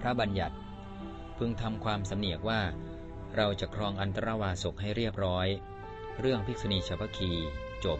พระบัญญัติ พึงทำความสำเนียกว่า เราจะครองอันตรวาสกให้เรียบร้อย เรื่องภิกษุณีชาวพคีจบ